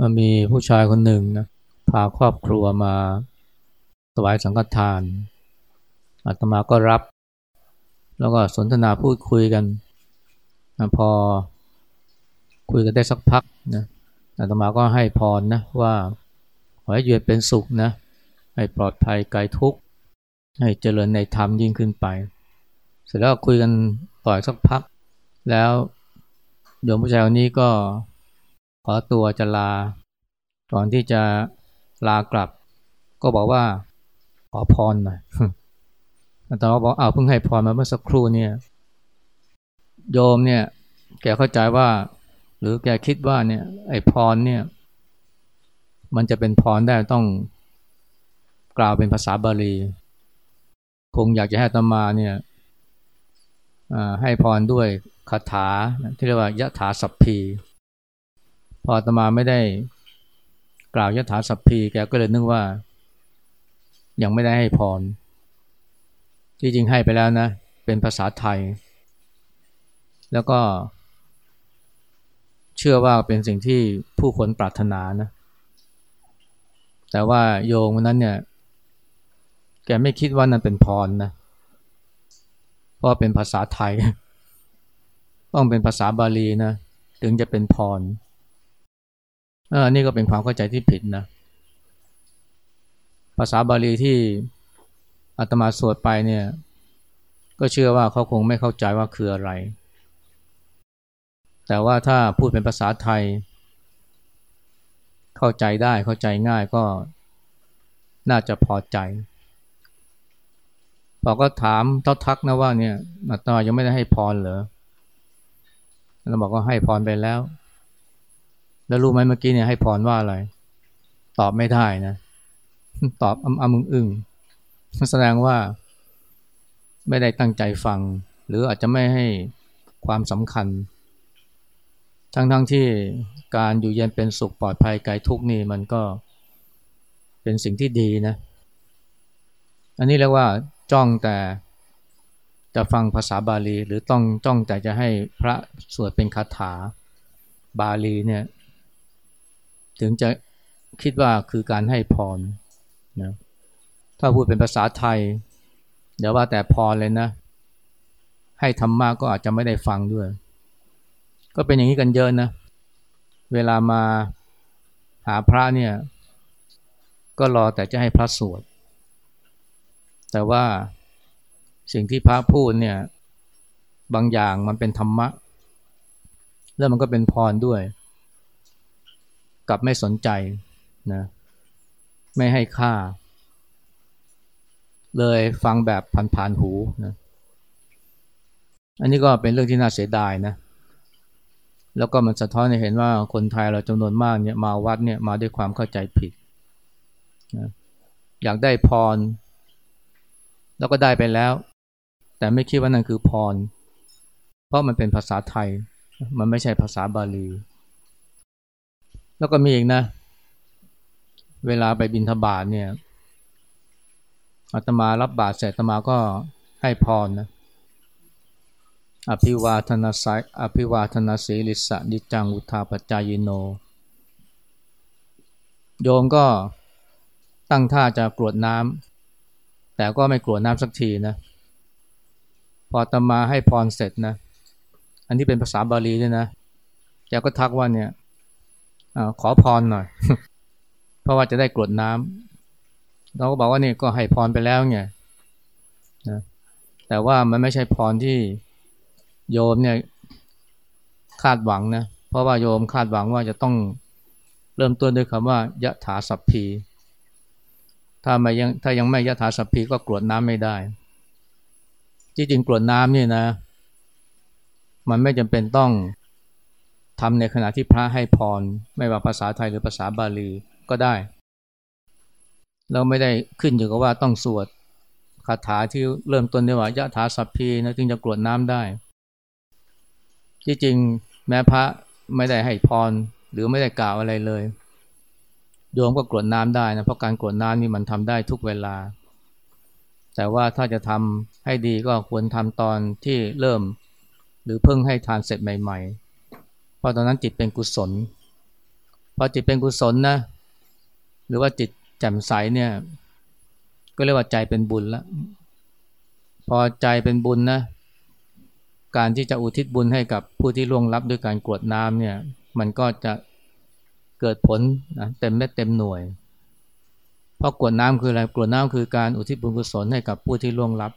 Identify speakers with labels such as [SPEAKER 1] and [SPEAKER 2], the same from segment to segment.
[SPEAKER 1] มันมีผู้ชายคนหนึ่งนะพาครอบครัวมาถวายสังฆทานอาตมาก็รับ แล้วก็สนทนาพูดคุยกันนะพอคุยกันได้สักพักนะอาตมาก็ให้พรนะว่าขอให้อยู่เป็นสุขนะให้ปลอดภัยไกลทุกข์ให้เจริญในธรรมยิ่งขึ้นไป เสร็จแล้วคุยกันต่อยสักพัก แล้วโยมผู้ชายคนนี้ก็ อตัวจะลา ก่อนที่จะลากลับ ก็บอกว่าขอพรหน่อยอาตมาบอกอ้าเพิ่งให้พรมาเมื่อสักครู่เนี่ย โยมเนี่ย แกเข้าใจว่า หรือแกคิดว่าเนี่ย ไอ้พรเนี่ย มันจะเป็นพรได้ต้องกล่าวเป็นภาษาบาลี คงอยากจะให้ตมาเนี่ยให้พรด้วยคาถาที่เรียกว่ายะถาสัพพี พออาตมาไม่ได้กล่าวยถาสัพพีแกก็เลยนึกว่า ยังไม่ได้ให้พร ที่จริงให้ไปแล้วนะ เป็นภาษาไทย แล้วก็ เชื่อว่าเป็นสิ่งที่ผู้คนปรารถนานะ แต่ว่าโยมนั้นเนี่ย แกไม่คิดว่านั่นเป็นพรนะ เพราะเป็นภาษาไทย ต้องเป็นภาษาบาลีนะ ถึงจะเป็นพรเออนี่ก็เป็นความเข้าใจที่ผิดนะ ภาษาบาลีที่อาตมาสวดไปเนี่ย ก็เชื่อว่าเขาคงไม่เข้าใจว่าคืออะไร แต่ว่าถ้าพูดเป็นภาษาไทย เข้าใจได้เข้าใจง่ายก็น่าจะพอใจพอก็ถามเท่าทักนะว่าเนี่ยอาตมายังไม่ได้ให้พรเหรอเราบอกว่าให้พรไปแล้ว แล้วรู้ไหมเมื่อกี้เนี่ยให้พรว่าอะไร ตอบไม่ได้นะ ตอบอ้ำอึ้งอึ้งแสดงว่าไม่ได้ตั้งใจฟัง หรืออาจจะไม่ให้ความสำคัญ ทั้งๆทที่การอยู่เย็นเป็นสุขปลอดภัยไกลทุกนี่มันก็เป็นสิ่งที่ดีนะ อันนี้เรียกว่าจ้องแต่จะฟังภาษาบาลี หรือต้องจ้องแต่จะให้พระสวดเป็นคาถาบาลีเนี่ย ถึงจะคิดว่าคือการให้พรนะถ้าพูดเป็นภาษาไทยเดี๋ยวว่าแต่พรเลยนะ ให้ธรรมะก็อาจจะไม่ได้ฟังด้วย ก็เป็นอย่างนี้กันเยอะนะ เวลามาหาพระเนี่ย ก็รอแต่จะให้พระสวด แต่ว่าสิ่งที่พระพูดเนี่ย บางอย่างมันเป็นธรรมะ แล้วมันก็เป็นพรด้วย กับไม่สนใจนะไม่ให้ค่า เลยฟังแบบผ่านๆหูนะอันนี้ก็เป็นเรื่องที่น่าเสียดายนะ แล้วก็มันสะท้อนให้เห็นว่าคนไทยเราจำนวนมากเนี่ยมาวัดเนี่ยมาด้วยความเข้าใจผิดนะอยากได้พร แล้วก็ได้ไปแล้ว แต่ไม่คิดว่านั่นคือพร เพราะมันเป็นภาษาไทย มันไม่ใช่ภาษาบาลี แล้วก็มีอีกนะ เวลาไปบินทบาทเนี่ยอาตมารับบาตรเสร็จอาตมาก็ให้พรนะอภิวาทนาสายอภิวาทนาสีลิสะนิจังอุทาปจายโน โยมก็ตั้งท่าจะกรวดน้ำแต่ก็ไม่กรวดน้ำสักทีนะ พอตมาให้พรเสร็จนะ อันนี้เป็นภาษาบาลีด้วยนะแกก็ทักว่าเนี่ย อขอพรหน่อย เพราะว่าจะได้กรวดน้ำเราก็บอกว่านี่ก็ให้พรไปแล้วไงนะแต่ว่ามันไม่ใช่พรที่โยมเนี่ยคาดหวังนะ เพราะว่าโยมคาดหวังว่าจะต้องเริ่มต้นด้วยคำว่ายะถาสัพพี ถ้าไม่ยังถ้ายังไม่ยะถาสัพพีก็กรวดน้ำไม่ได้ ที่จริงกรวดน้ำนี่นะ มันไม่จำเป็นต้อง ทำในขณะที่พระให้พร ไม่ว่าภาษาไทยหรือภาษาบาลีก็ได้ เราไม่ได้ขึ้นอยู่กับว่าต้องสวดคาถาที่เริ่มต้นด้วยว่ายะถาสัพพีนะจึงจะกรวดน้ำได้ ที่จริงแม้พระไม่ได้ให้พรหรือไม่ได้กล่าวอะไรเลยโยมก็กรวดน้ำได้นะเพราะการกรวดน้ำนี่มันทำได้ทุกเวลา แต่ว่าถ้าจะทำให้ดีก็ควรทำตอนที่เริ่ม หรือเพิ่งให้ทานเสร็จใหม่ ๆ เพราะตอนนั้นจิตเป็นกุศลพอจิตเป็นกุศลนะ หรือว่าจิตแจ่มใสเนี่ย ก็เรียกว่าใจเป็นบุญล้วพอใจเป็นบุญนะการที่จะอุทิศบุญให้กับผู้ที่ล่วงลับด้วยการกรวดน้ำเนี่ย มันก็จะเกิดผลนะเต็มเม็ดเต็มหน่วย เพราะกรวดน้ำคืออะไรกรวดน้ำคือการอุทิศบุญกุศลให้กับผู้ที่ล่วงลับ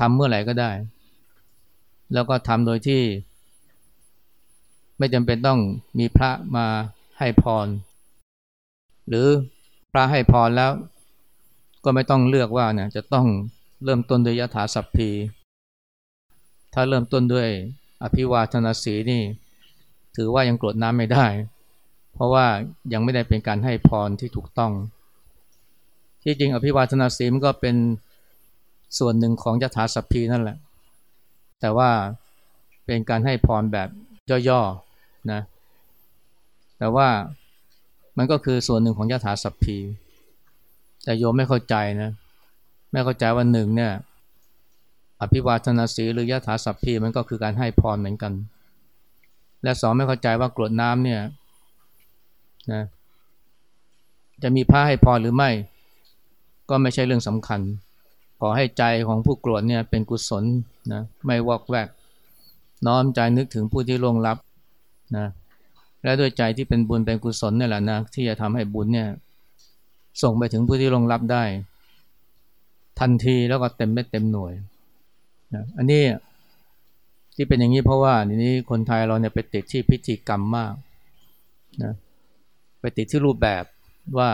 [SPEAKER 1] ทำเมื่อไหร่ก็ได้ แล้วก็ทำโดยที่ ไม่จำเป็นต้องมีพระมาให้พร หรือพระให้พรแล้ว ก็ไม่ต้องเลือกว่าเนี่ยจะต้องเริ่มต้นด้วยยถาสัพพี ถ้าเริ่มต้นด้วยอภิวาทนาสีนี่ ถือว่ายังกรดน้ำไม่ได้ เพราะว่ายังไม่ได้เป็นการให้พรที่ถูกต้อง ที่จริงอภิวาทนาสีมันก็เป็นส่วนหนึ่งของยถาสัพพีนั่นแหละ แต่ว่าเป็นการให้พรแบบ ย่อๆนะแต่ว่ามันก็คือส่วนหนึ่งของยถาสัพพี แต่โยมไม่เข้าใจนะ ไม่เข้าใจว่าหนึ่งเนี่ย อภิวาทนาสีหรือยถาสัพพีมันก็คือการให้พรเหมือนกัน และสองไม่เข้าใจว่ากรวดน้ำเนี่ยนะจะมีพระให้พรหรือไม่ ก็ไม่ใช่เรื่องสำคัญ ขอให้ใจของผู้กรวดเนี่ยเป็นกุศลนะไม่วอกแวก น้อมใจนึกถึงผู้ที่ล่วงลับนะและด้วยใจที่เป็นบุญเป็นกุศลนี่แหละนะที่จะทำให้บุญเนี่ยส่งไปถึงผู้ที่ล่วงลับได้ ทันทีแล้วก็เต็มเม็ดเต็มหน่วยนะอันนี้ที่เป็นอย่างนี้เพราะว่านี้คนไทยเราเนี่ยไปติดที่พิธีกรรมมากนะไปติดที่รูปแบบว่า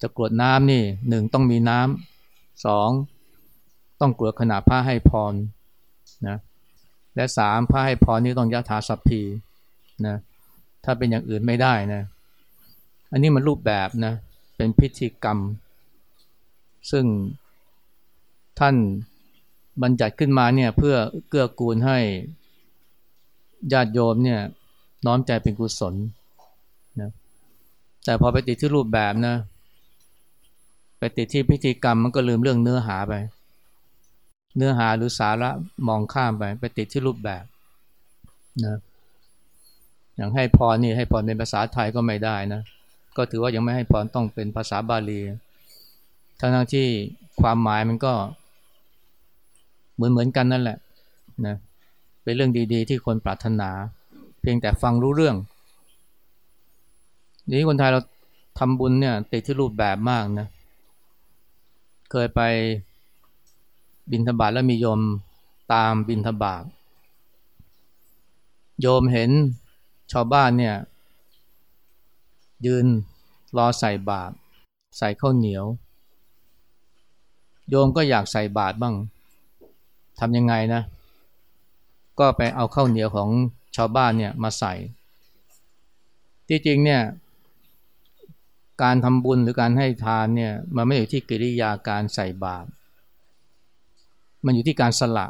[SPEAKER 1] จะกรวดน้ำนี่หนึ่งต้องมีน้ำสองต้องกรวดขณะผ้าให้พรนะ และสามผ้าให้พรนี่ต้องยะถาสัพพีนะถ้าเป็นอย่างอื่นไม่ได้นะอันนี้มันรูปแบบนะเป็นพิธีกรรม ซึ่งท่านบัญญัติขึ้นมาเนี่ยเพื่อเกื้อกูลให้ญาติโยมเนี่ยน้อมใจเป็นกุศลนะแต่พอไปติดที่รูปแบบนะไปติดที่พิธีกรรมมันก็ลืมเรื่องเนื้อหาไป เนื้อหาหรือสาระมองข้ามไป ไปติดที่รูปแบบนะอย่างให้พรนี่ให้พรเป็นภาษาไทยก็ไม่ได้นะก็ถือว่ายังไม่ให้พรต้องเป็นภาษาบาลีทั้งที่ความหมายมันก็เหมือนเหมือนกันนั่นแหละนะเป็นเรื่องดีๆ ที่คนปรารถนา เพียงแต่ฟังรู้เรื่องนี้คนไทยเราทำบุญเนี่ยติดที่รูปแบบมากนะเคยไป บินทบาทแล้วมีโยมตามบินทบาทโยมเห็นชาวบ้านเนี่ย ยืนรอใส่บาตรใส่ข้าวเหนียว โยมก็อยากใส่บาตรบ้างทำยังไงนะ ก็ไปเอาข้าวเหนียวของชาวบ้านเนี่ยมาใส่ ที่จริงเนี่ย การทำบุญหรือการให้ทานเนี่ย มันไม่อยู่ที่กิริยาการใส่บาตร มันอยู่ที่การสละ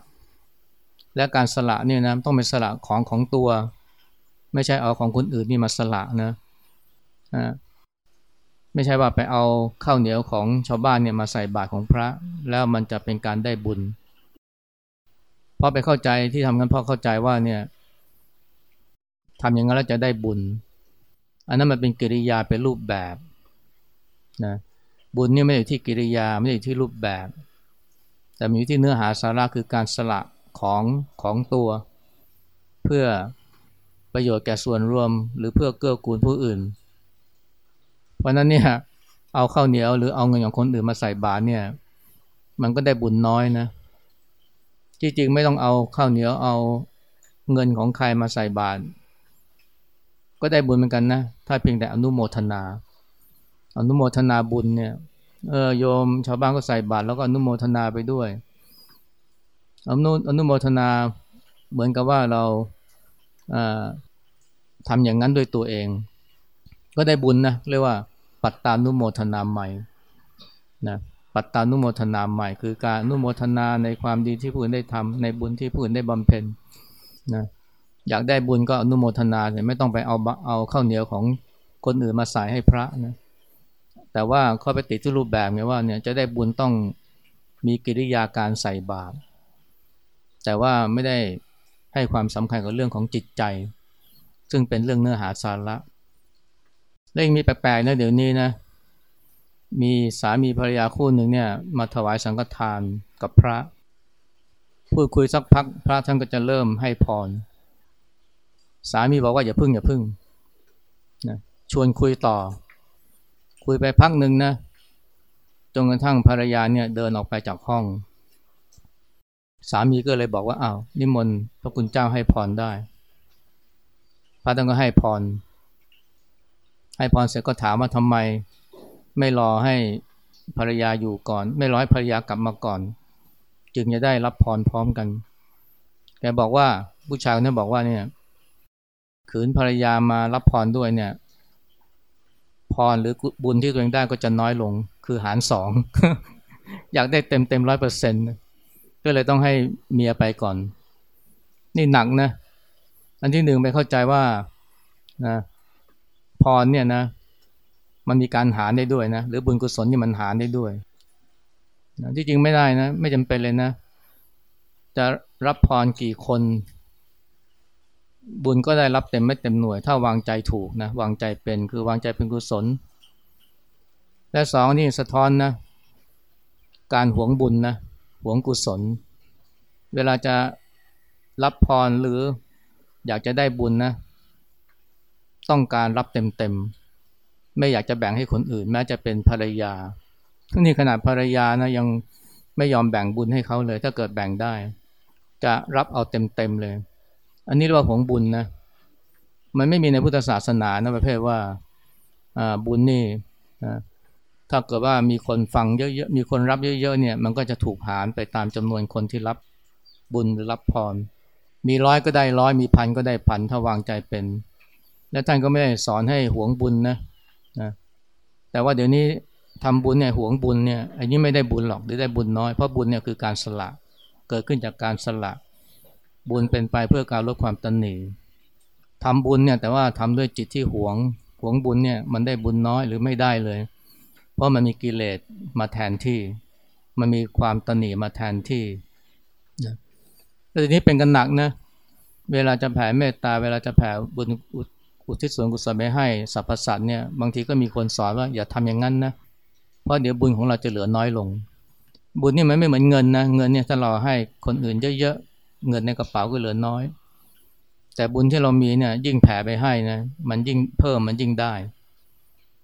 [SPEAKER 1] และการสละเนี่ยนะต้องเป็นสละของของตัว ไม่ใช่เอาของคนอื่นนี่มาสละนะไม่ใช่ว่าไปเอาข้าวเหนียวของชาวบ้านเนี่ยมาใส่บาตรของพระ แล้วมันจะเป็นการได้บุญเพราะไปเข้าใจที่ทำกันเพราะเข้าใจว่าเนี่ยทำอย่างนั้นแล้วจะได้บุญ อันนั้นมันเป็นกิริยาเป็นรูปแบบนะบุญนี่ไม่ได้อยู่ที่กิริยาไม่ได้อยู่ที่รูปแบบ แต่มีที่เนื้อหาสาระคือการสละของของตัว เพื่อประโยชน์แก่ส่วนรวม หรือเพื่อเกื้อกูลผู้อื่น เพราะนั้นเนี่ยเอาข้าวเหนียวหรือเอาเงินของคนอื่นมาใส่บาตรเนี่ย มันก็ได้บุญน้อยนะจริงๆไม่ต้องเอาข้าวเหนียวเอาเงินของใครมาใส่บาตรก็ได้บุญเหมือนกันนะ ถ้าเพียงแต่อนุโมทนา อนุโมทนาบุญเนี่ย เออโยมชาวบ้านก็ใส่บาตรแล้วก็อนุโมทนาไปด้วยอนุอนุโมทนาเหมือนกับว่าเราทำอย่างนั้นด้วยตัวเอง ก็ได้บุญนะเรียกว่า ปัตตานุโมทนาใหม่นะปัตตานุโมทนาใหม่ คือการนุโมทนาในความดีที่ผู้อื่นได้ทำในบุญที่ผู้อื่นได้บำเพ็ญนะอยากได้บุญก็อนุโมทนาไม่ต้องไปเอาเอาข้าวเหนียวของคนอื่นมาใส่ให้พระนะ แต่ว่าข้อไปติดที่รูปแบบไงว่าเนี่ยจะได้บุญต้องมีกิริยาการใส่บาตรแต่ว่าไม่ได้ให้ความสำคัญกับเรื่องของจิตใจ ซึ่งเป็นเรื่องเนื้อหาสาระแล้วยังมีแปลกๆนะเดี๋ยวนี้นะมีสามีภรรยาคู่หนึ่งเนี่ยมาถวายสังฆทานกับพระ พูดคุยสักพักพระท่านก็จะเริ่มให้พร สามีบอกว่าอย่าพึ่งอย่าพึ่งนะชวนคุยต่อ คุยไปพักหนึ่งนะจนกระทั่งภรรยาเนี่ยเดินออกไปจากห้อง สามีก็เลยบอกว่าอ้าวนิมนต์พระคุณเจ้าให้พรได้ พระท่านก็ให้พร ให้พรเสร็จก็ถามว่าทำไมไม่รอให้ภรรยาอยู่ก่อน ไม่รอให้ภรรยากลับมาก่อน จึงจะได้รับพรพร้อมกันแกบอกว่าผู้ชายคนนี้บอกว่าเนี่ยขืนภรรยามารับพรด้วยเนี่ย พรหรือบุญที่ตัวเองได้ก็จะน้อยลงคือหารสองอยากได้เต็มเต็มร้อยเปอร์เซ็นต์ก็เลยต้องให้เมียไปก่อน นี่หนักนะอันที่หนึ่งไปเข้าใจว่านะพรเนี่ยนะ มันมีการหารได้ด้วยนะหรือบุญกุศลนี่มันหารได้ด้วยนะที่จริงไม่ได้นะ ไม่จำเป็นเลยนะ จะรับพรกี่คน บุญก็ได้รับเต็มไม่เต็มหน่วย ถ้าวางใจถูกนะวางใจเป็นคือวางใจเป็นกุศล และสองนี่สะท้อนนะการหวงบุญนะหวงกุศล เวลาจะรับพรหรืออยากจะได้บุญนะต้องการรับเต็มๆ ไม่อยากจะแบ่งให้คนอื่น แม้จะเป็นภรรยาทนี้ขนาดภรรยานะยังไม่ยอมแบ่งบุญให้เขาเลย ถ้าเกิดแบ่งได้ จะรับเอาเต็มๆเลย อันนี้เรียกว่าผงบุญนะ มันไม่มีในพุทธศาสนานะประเภทว่าบุญนี่ถ้าเกิดว่ามีคนฟังเยอะๆ มีคนรับเยอะๆ เนี่ย มันก็จะถูกหารไปตามจำนวนคนที่รับบุญหรือรับพร มีร้อยก็ได้ร้อย มีพันก็ได้พันถ้าวางใจเป็น และท่านก็ไม่ได้สอนให้หวงบุญนะนะ แต่ว่าเดี๋ยวนี้ทำบุญเนี่ยหวงบุญเนี่ย อันนี้ไม่ได้บุญหรอกหรือได้บุญน้อย เพราะบุญเนี่ยคือการสละ เกิดขึ้นจากการสละ บุญเป็นไปเพื่อการลดความตันหนีทำบุญเนี่ยแต่ว่าทำด้วยจิตที่หวงหวงบุญเนี่ยมันได้บุญน้อยหรือไม่ได้เลย เพราะมันมีกิเลสมาแทนที่ มันมีความตนหนีมาแทนที่นะแล้วทีนี้เป็นกันหนักนะเวลาจะแผ่เมตตาเวลาจะแผ่บุญอุทิศส่วนกุศลไปให้สรรพสัตว์เนี่ยบางทีก็มีคนสอนว่าอย่าทำอย่างนั้นนะเพราะเดี๋ยวบุญของเราจะเหลือน้อยลง บุญนี่มันไม่เหมือนเงินนะเงินเนี่ยถ้าเราให้คนอื่นเยอะ เงินในกระเป๋าก็เหลือน้อย แต่บุญที่เรามีเนี่ย ยิ่งแผ่ไปให้นะมันยิ่งเพิ่มมันยิ่งได้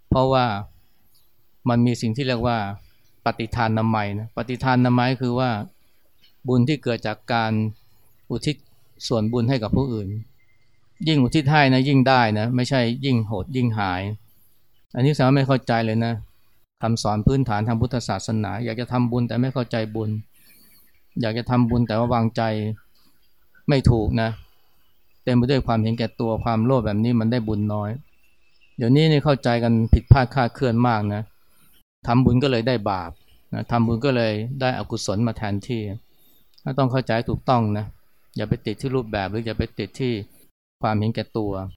[SPEAKER 1] เพราะว่ามันมีสิ่งที่เรียกว่า ปฏิทานนามัยนะปฏิทานนามัยคือว่าบุญที่เกิดจากการอุทิศส่วนบุญให้กับผู้อื่น ยิ่งอุทิศให้นะยิ่งได้นะไม่ใช่ยิ่งโหดยิ่งหาย อันนี้สามารถไม่เข้าใจเลยนะคำสอนพื้นฐานทางพุทธศาสนา อยากจะทำบุญแต่ไม่เข้าใจบุญ อยากจะทำบุญแต่ว่าวางใจ ไม่ถูกนะเต็มไปด้วยความเห็นแก่ตัวความโลภแบบนี้มันได้บุญน้อย เดี๋ยวนี้นี่เข้าใจกันผิดพลาดคาดเคลื่อนมากนะทำบุญก็เลยได้บาปนะทำบุญก็เลยได้อกุศลมาแทนที่ต้องเข้าใจถูกต้องนะอย่าไปติดที่รูปแบบหรืออย่าไปติดที่ความเห็นแก่ตัว